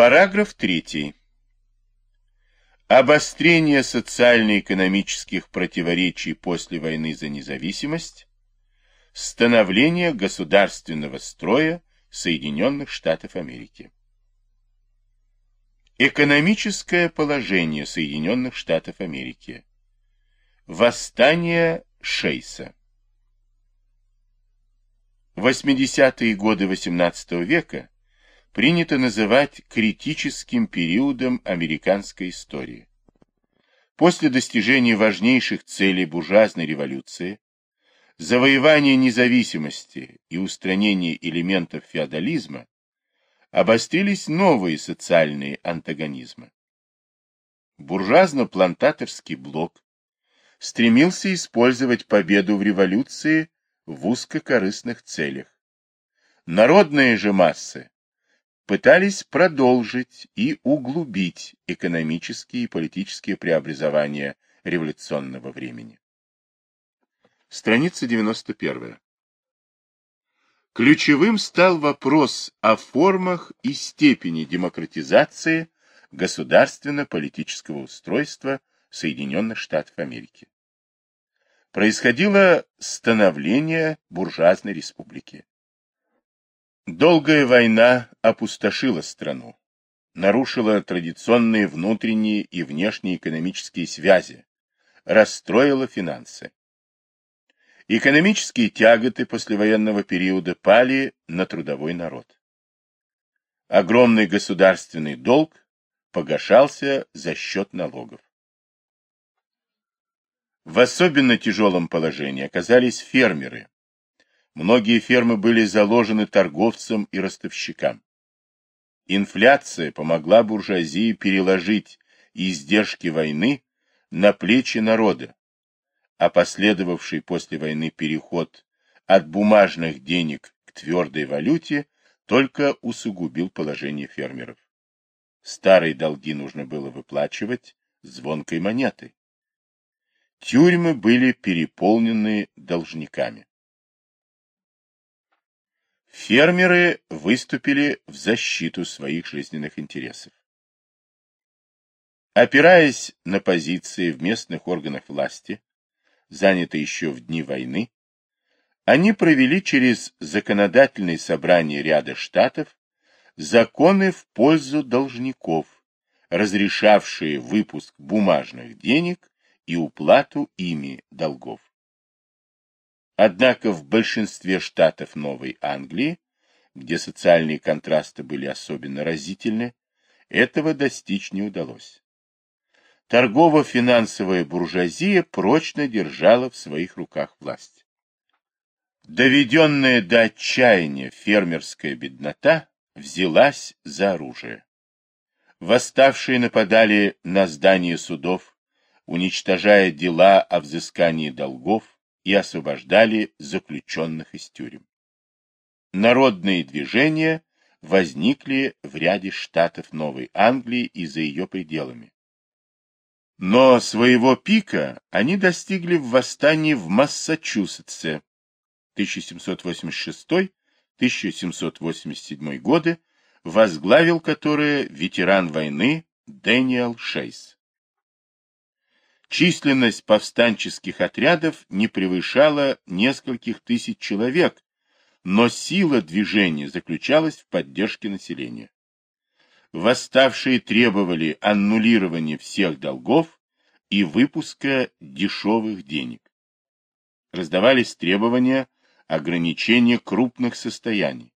Параграф 3. Обострение социально-экономических противоречий после войны за независимость, становление государственного строя Соединенных Штатов Америки. Экономическое положение Соединенных Штатов Америки. Восстание Шейса. 80-е годы XVIII века принято называть критическим периодом американской истории. После достижения важнейших целей буржуазной революции, завоевания независимости и устранения элементов феодализма, обострились новые социальные антагонизмы. Буржуазно-плантаторский блок стремился использовать победу в революции в узкокорыстных целях. Народные же массы пытались продолжить и углубить экономические и политические преобразования революционного времени. Страница 91. Ключевым стал вопрос о формах и степени демократизации государственно-политического устройства Соединенных Штатов Америки. Происходило становление буржуазной республики. Долгая война опустошила страну, нарушила традиционные внутренние и внешние экономические связи, расстроила финансы. Экономические тяготы послевоенного периода пали на трудовой народ. Огромный государственный долг погашался за счет налогов. В особенно тяжелом положении оказались фермеры, Многие фермы были заложены торговцам и ростовщикам. Инфляция помогла буржуазии переложить издержки войны на плечи народа, а последовавший после войны переход от бумажных денег к твердой валюте только усугубил положение фермеров. Старые долги нужно было выплачивать звонкой монетой. Тюрьмы были переполнены должниками. Фермеры выступили в защиту своих жизненных интересов. Опираясь на позиции в местных органах власти, занятые еще в дни войны, они провели через законодательные собрания ряда штатов законы в пользу должников, разрешавшие выпуск бумажных денег и уплату ими долгов. Однако в большинстве штатов Новой Англии, где социальные контрасты были особенно разительны, этого достичь не удалось. Торгово-финансовая буржуазия прочно держала в своих руках власть. Доведенная до отчаяния фермерская беднота взялась за оружие. Восставшие нападали на здания судов, уничтожая дела о взыскании долгов, и освобождали заключенных из тюрем. Народные движения возникли в ряде штатов Новой Англии и за ее пределами. Но своего пика они достигли в восстании в Массачусетсе 1786-1787 годы, возглавил которое ветеран войны Дэниел Шейс. Численность повстанческих отрядов не превышала нескольких тысяч человек, но сила движения заключалась в поддержке населения. Восставшие требовали аннулирования всех долгов и выпуска дешевых денег. Раздавались требования ограничения крупных состояний.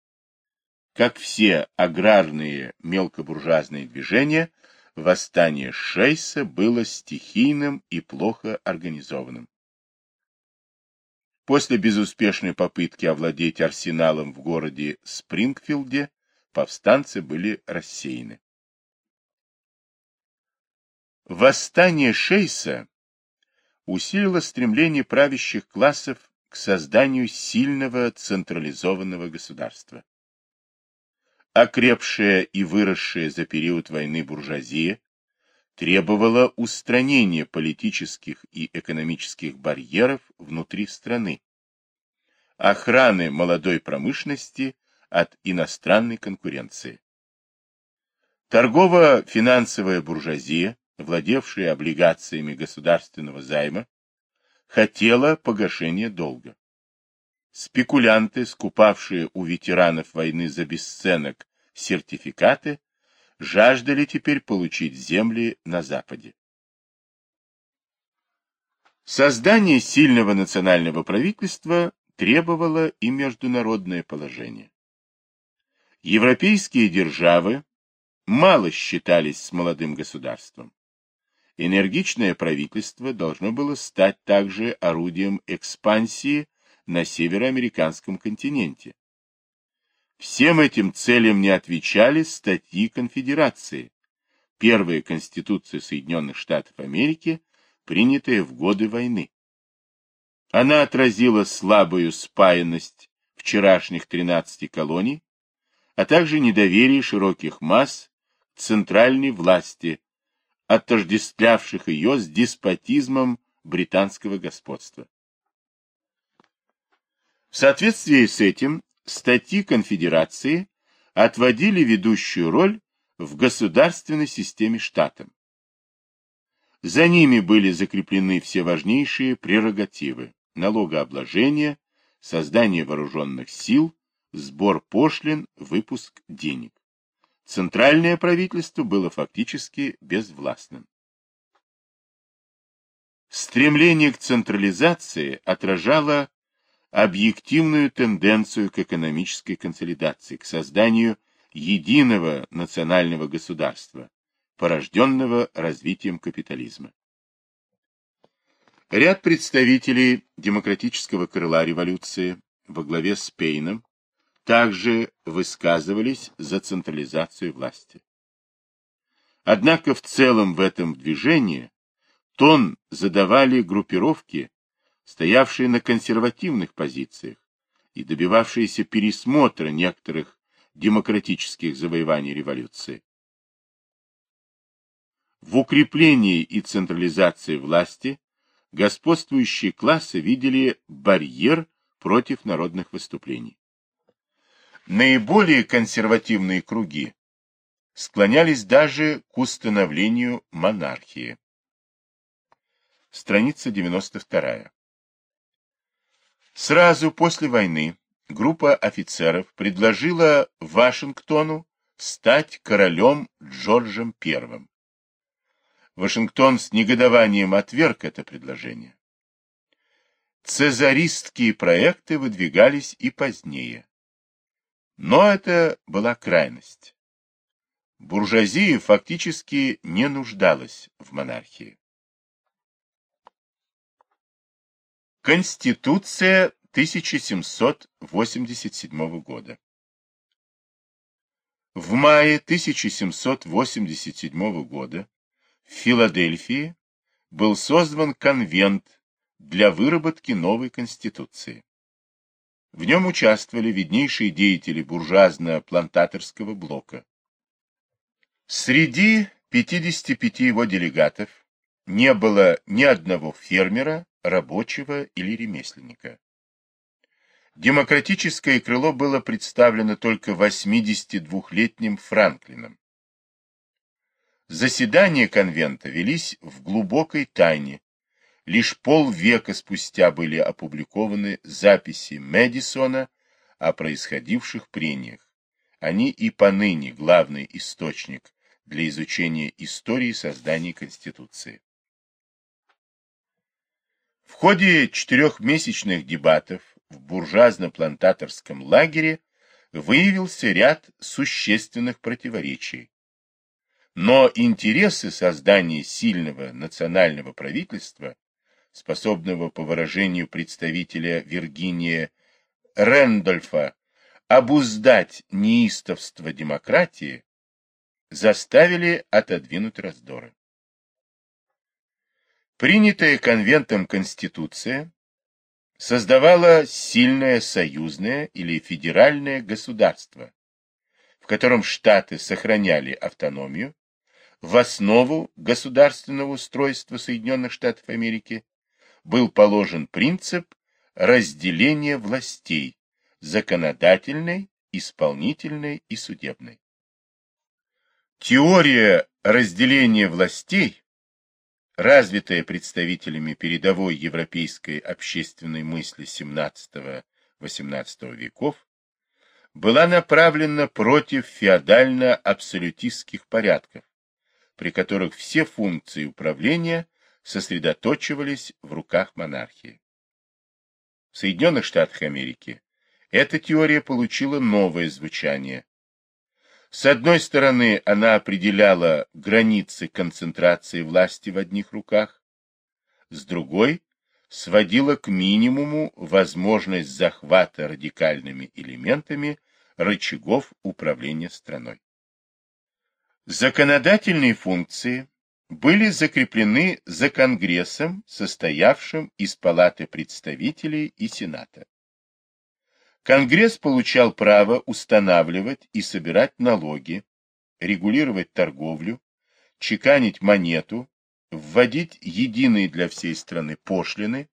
Как все аграрные мелкобуржуазные движения, восстание Шейса было стихийным и плохо организованным. После безуспешной попытки овладеть арсеналом в городе Спрингфилде повстанцы были рассеяны. Восстание Шейса усилило стремление правящих классов к созданию сильного централизованного государства окрепшая и выросшая за период войны буржуазия, требовала устранения политических и экономических барьеров внутри страны, охраны молодой промышленности от иностранной конкуренции. Торгово-финансовая буржуазия, владевшая облигациями государственного займа, хотела погашения долга. Спекулянты, скупавшие у ветеранов войны за бесценок сертификаты, жаждали теперь получить земли на Западе. Создание сильного национального правительства требовало и международное положение. Европейские державы мало считались с молодым государством. Энергичное правительство должно было стать также орудием экспансии на североамериканском континенте. Всем этим целям не отвечали статьи конфедерации, первая конституция Соединенных Штатов Америки – принятая в годы войны. Она отразила слабую спаянность вчерашних 13 колоний, а также недоверие широких масс центральной власти, отождествлявших ее с деспотизмом британского господства. В соответствии с этим статьи конфедерации отводили ведущую роль в государственной системе штатам. За ними были закреплены все важнейшие прерогативы – налогообложение, создание вооруженных сил, сбор пошлин, выпуск денег. Центральное правительство было фактически безвластным. Стремление к централизации отражало объективную тенденцию к экономической консолидации, к созданию единого национального государства, порожденного развитием капитализма. Ряд представителей демократического крыла революции во главе с Пейном также высказывались за централизацию власти. Однако в целом в этом движении тон задавали группировки, стоявшие на консервативных позициях и добивавшиеся пересмотра некоторых демократических завоеваний революции. В укреплении и централизации власти господствующие классы видели барьер против народных выступлений. Наиболее консервативные круги склонялись даже к установлению монархии. Страница 92. Сразу после войны группа офицеров предложила Вашингтону стать королем Джорджем I. Вашингтон с негодованием отверг это предложение. Цезаристские проекты выдвигались и позднее. Но это была крайность. Буржуазия фактически не нуждалась в монархии. Конституция 1787 года В мае 1787 года в Филадельфии был создан конвент для выработки новой конституции. В нем участвовали виднейшие деятели буржуазно-плантаторского блока. Среди 55 его делегатов не было ни одного фермера, рабочего или ремесленника. Демократическое крыло было представлено только 82-летним Франклином. Заседания конвента велись в глубокой тайне. Лишь полвека спустя были опубликованы записи Мэдисона о происходивших прениях. Они и поныне главный источник для изучения истории создания Конституции. В ходе четырехмесячных дебатов в буржуазно-плантаторском лагере выявился ряд существенных противоречий, но интересы создания сильного национального правительства, способного, по выражению представителя Виргиния Рэндольфа, обуздать неистовство демократии, заставили отодвинуть раздоры. Принятая конвентом Конституция создавала сильное союзное или федеральное государство, в котором штаты сохраняли автономию, в основу государственного устройства Соединенных Штатов Америки был положен принцип разделения властей законодательной, исполнительной и судебной. Теория разделения властей, развитая представителями передовой европейской общественной мысли XVII-XVIII веков, была направлена против феодально-абсолютистских порядков, при которых все функции управления сосредоточивались в руках монархии. В Соединенных Штатах Америки эта теория получила новое звучание. С одной стороны, она определяла границы концентрации власти в одних руках, с другой – сводила к минимуму возможность захвата радикальными элементами рычагов управления страной. Законодательные функции были закреплены за Конгрессом, состоявшим из Палаты представителей и Сената. Конгресс получал право устанавливать и собирать налоги, регулировать торговлю, чеканить монету, вводить единые для всей страны пошлины,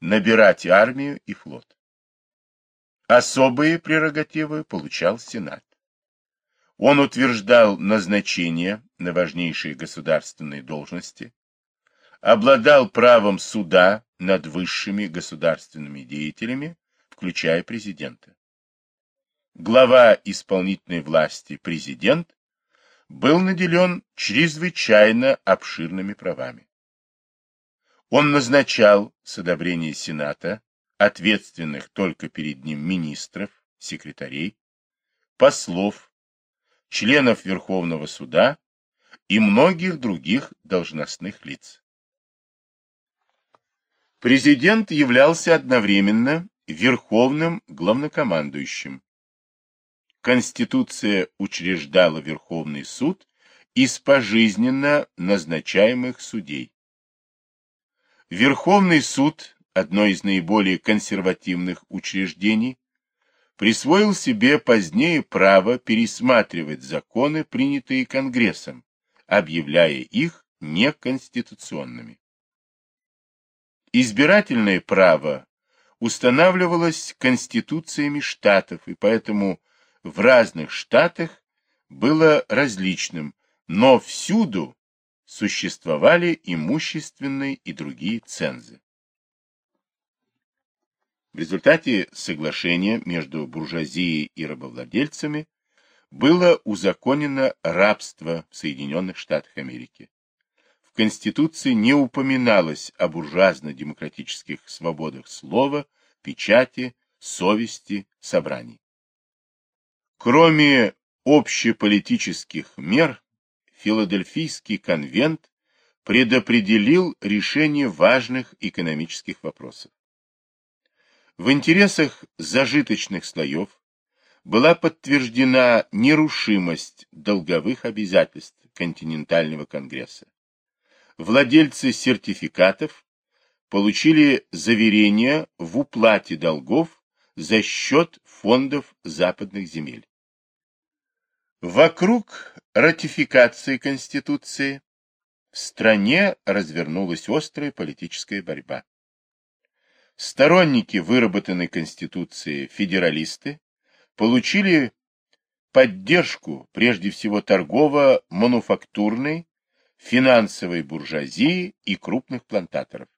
набирать армию и флот. Особые прерогативы получал Сенат. Он утверждал назначение на важнейшие государственные должности, обладал правом суда над высшими государственными деятелями, включая президента. Глава исполнительной власти, президент, был наделен чрезвычайно обширными правами. Он назначал с одобрения Сената ответственных только перед ним министров, секретарей, послов, членов Верховного суда и многих других должностных лиц. Президент являлся одновременно верховным главнокомандующим. Конституция учреждала Верховный суд из пожизненно назначаемых судей. Верховный суд, одно из наиболее консервативных учреждений, присвоил себе позднее право пересматривать законы, принятые Конгрессом, объявляя их неконституционными. Избирательное право устанавливалось конституциями штатов, и поэтому в разных штатах было различным, но всюду существовали имущественные и другие цензы. В результате соглашения между буржуазией и рабовладельцами было узаконено рабство в Соединенных Штатах Америки. Конституции не упоминалось о буржуазно-демократических свободах слова, печати, совести, собраний. Кроме общеполитических мер, Филадельфийский конвент предопределил решение важных экономических вопросов. В интересах зажиточных слоев была подтверждена нерушимость долговых обязательств континентального конгресса. Владельцы сертификатов получили заверение в уплате долгов за счет фондов западных земель. Вокруг ратификации Конституции в стране развернулась острая политическая борьба. Сторонники выработанной Конституции федералисты получили поддержку прежде всего торгово-мануфактурной, финансовой буржуазии и крупных плантаторов.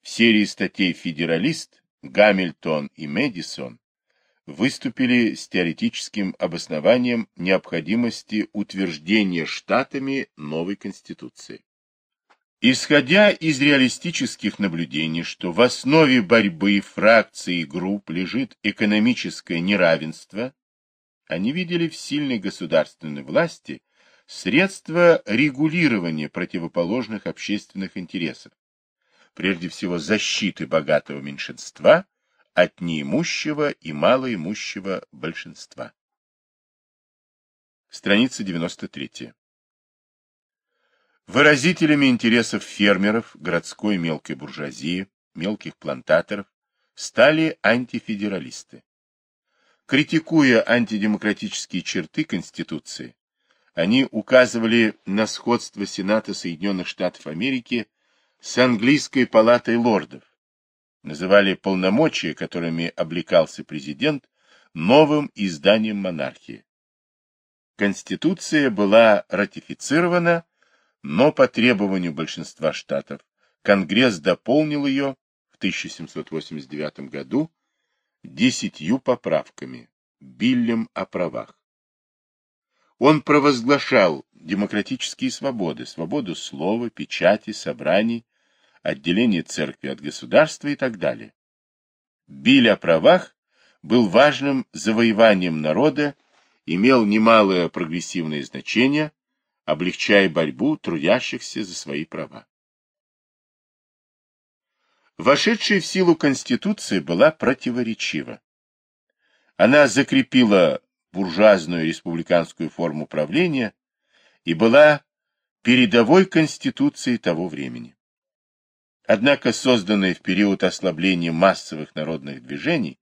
В серии статей «Федералист» Гамильтон и Мэдисон выступили с теоретическим обоснованием необходимости утверждения штатами новой Конституции. Исходя из реалистических наблюдений, что в основе борьбы фракций и групп лежит экономическое неравенство, они видели в сильной государственной власти средства регулирования противоположных общественных интересов, прежде всего защиты богатого меньшинства от неимущего и малоимущего большинства. Страница 93. Выразителями интересов фермеров, городской мелкой буржуазии, мелких плантаторов стали антифедералисты. Критикуя антидемократические черты Конституции, они указывали на сходство Сената Соединенных Штатов Америки с английской палатой лордов, называли полномочия, которыми облекался президент, новым изданием монархии. Конституция была ратифицирована, но по требованию большинства штатов Конгресс дополнил ее в 1789 году десятью поправками, Биллем о правах. Он провозглашал демократические свободы, свободу слова, печати, собраний, отделение церкви от государства и так далее. Биль о правах был важным завоеванием народа, имел немалое прогрессивное значение, облегчая борьбу трудящихся за свои права. Вошедшая в силу Конституция была противоречива. Она закрепила буржуазную республиканскую форму правления и была передовой конституцией того времени. Однако созданная в период ослабления массовых народных движений,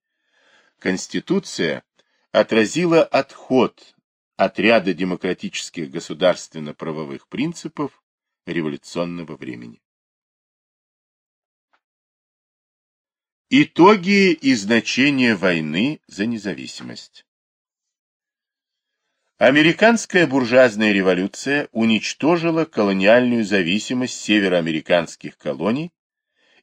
Конституция отразила отход от ряда демократических государственно-правовых принципов революционного времени. Итоги и значение войны за независимость Американская буржуазная революция уничтожила колониальную зависимость североамериканских колоний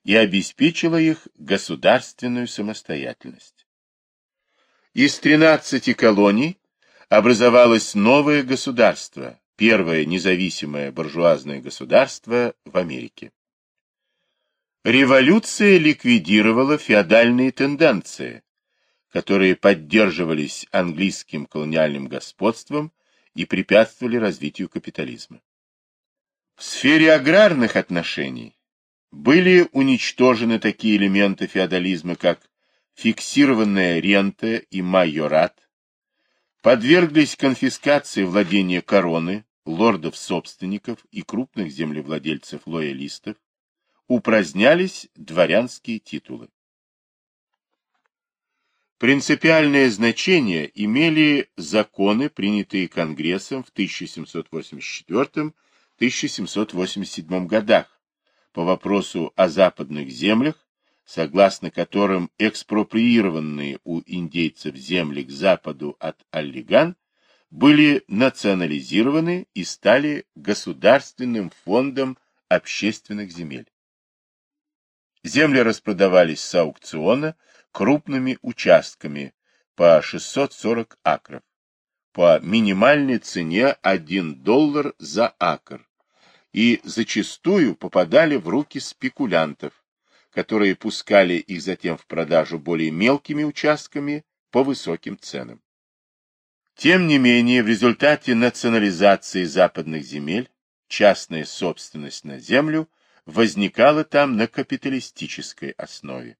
и обеспечила их государственную самостоятельность. Из 13 колоний образовалось новое государство, первое независимое буржуазное государство в Америке. Революция ликвидировала феодальные тенденции, которые поддерживались английским колониальным господством и препятствовали развитию капитализма. В сфере аграрных отношений были уничтожены такие элементы феодализма, как фиксированная рента и майорат, подверглись конфискации владения короны, лордов-собственников и крупных землевладельцев-лоялистов, упразднялись дворянские титулы. Принципиальное значение имели законы, принятые Конгрессом в 1784-1787 годах по вопросу о западных землях, согласно которым экспроприированные у индейцев земли к западу от Аллиган были национализированы и стали государственным фондом общественных земель. Земли распродавались с аукциона крупными участками по 640 акров по минимальной цене 1 доллар за акр и зачастую попадали в руки спекулянтов, которые пускали их затем в продажу более мелкими участками по высоким ценам. Тем не менее, в результате национализации западных земель частная собственность на землю возникала там на капиталистической основе.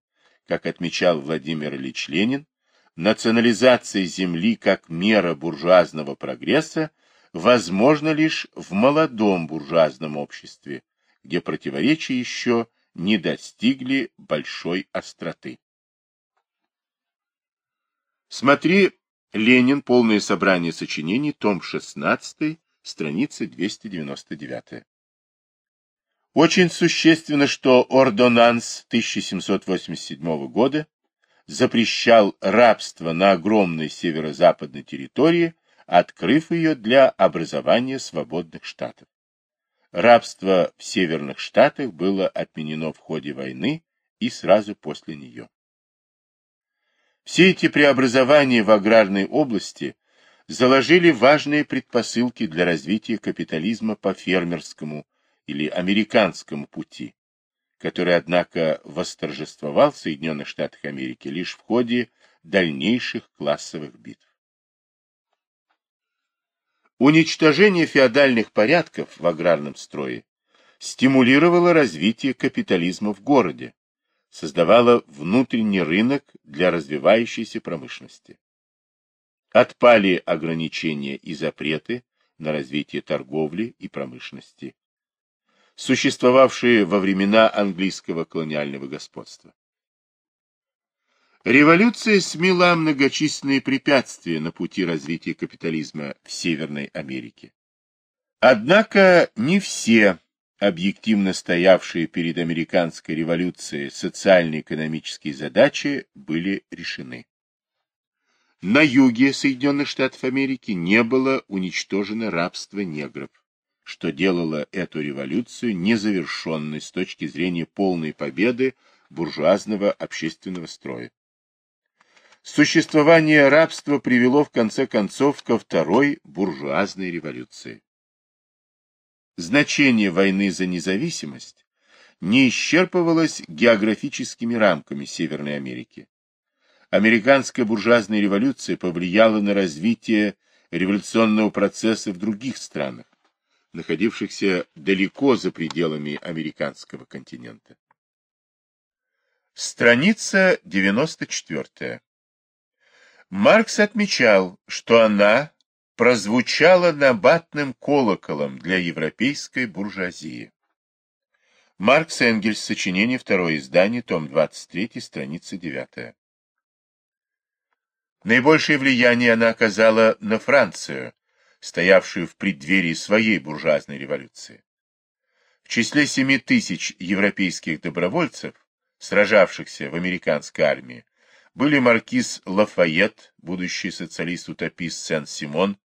Как отмечал Владимир Ильич Ленин, национализация земли как мера буржуазного прогресса возможна лишь в молодом буржуазном обществе, где противоречия еще не достигли большой остроты. Смотри Ленин. Полное собрание сочинений. Том 16. Страница 299. Очень существенно, что ордонанс 1787 года запрещал рабство на огромной северо-западной территории, открыв ее для образования свободных штатов. Рабство в северных штатах было отменено в ходе войны и сразу после нее. Все эти преобразования в аграрной области заложили важные предпосылки для развития капитализма по фермерскому, или американскому пути, который, однако, восторжествовал в Соединенных Штатах Америки лишь в ходе дальнейших классовых битв. Уничтожение феодальных порядков в аграрном строе стимулировало развитие капитализма в городе, создавало внутренний рынок для развивающейся промышленности. Отпали ограничения и запреты на развитие торговли и промышленности существовавшие во времена английского колониального господства. Революция смела многочисленные препятствия на пути развития капитализма в Северной Америке. Однако не все объективно стоявшие перед американской революцией социально-экономические задачи были решены. На юге Соединенных Штатов Америки не было уничтожено рабство негров, что делало эту революцию незавершенной с точки зрения полной победы буржуазного общественного строя. Существование рабства привело в конце концов ко второй буржуазной революции. Значение войны за независимость не исчерпывалось географическими рамками Северной Америки. Американская буржуазная революция повлияла на развитие революционного процесса в других странах, находившихся далеко за пределами американского континента. Страница 94. Маркс отмечал, что она прозвучала набатным колоколом для европейской буржуазии. Маркс Энгельс, сочинение, второе издание, том 23, страница 9. Наибольшее влияние она оказала на Францию, стоявшую в преддверии своей буржуазной революции. В числе 7 тысяч европейских добровольцев, сражавшихся в американской армии, были маркиз Лафайет, будущий социалист-утопист Сен-Симон.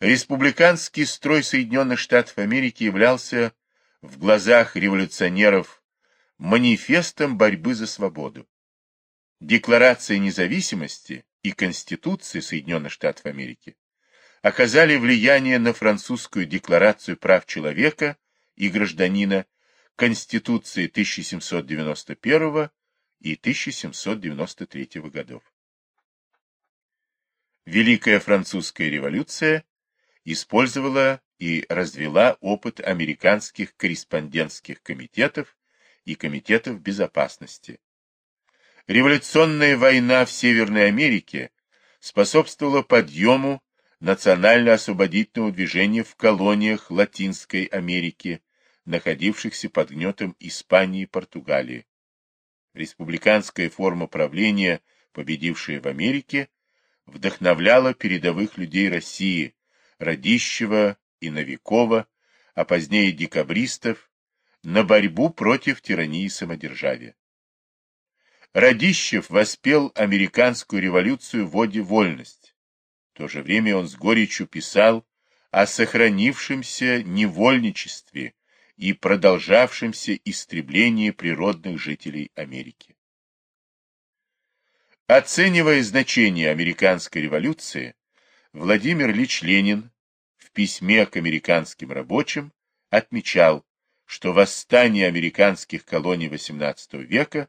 Республиканский строй Соединенных Штатов Америки являлся в глазах революционеров манифестом борьбы за свободу. Декларация независимости и Конституция Соединенных Штатов Америки оказали влияние на французскую декларацию прав человека и гражданина Конституции 1791 и 1793 годов. Великая французская революция использовала и развела опыт американских корреспондентских комитетов и комитетов безопасности. Революционная война в Северной Америке способствовала подъему национально-освободительного движения в колониях Латинской Америки, находившихся под гнетом Испании и Португалии. Республиканская форма правления, победившая в Америке, вдохновляла передовых людей России, Радищева и Новикова, а позднее декабристов, на борьбу против тирании самодержавия. Радищев воспел американскую революцию в воде вольность. В то же время он с горечью писал о сохранившемся невольничестве и продолжавшемся истреблении природных жителей Америки. Оценивая значение американской революции, Владимир Ильич Ленин в письме к американским рабочим отмечал, что восстание американских колоний XVIII века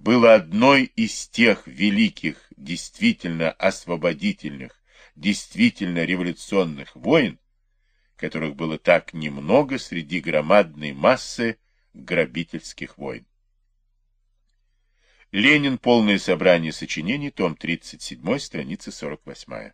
было одной из тех великих, действительно освободительных, действительно революционных войн, которых было так немного среди громадной массы грабительских войн. Ленин. Полное собрание сочинений. Том 37. Страница 48.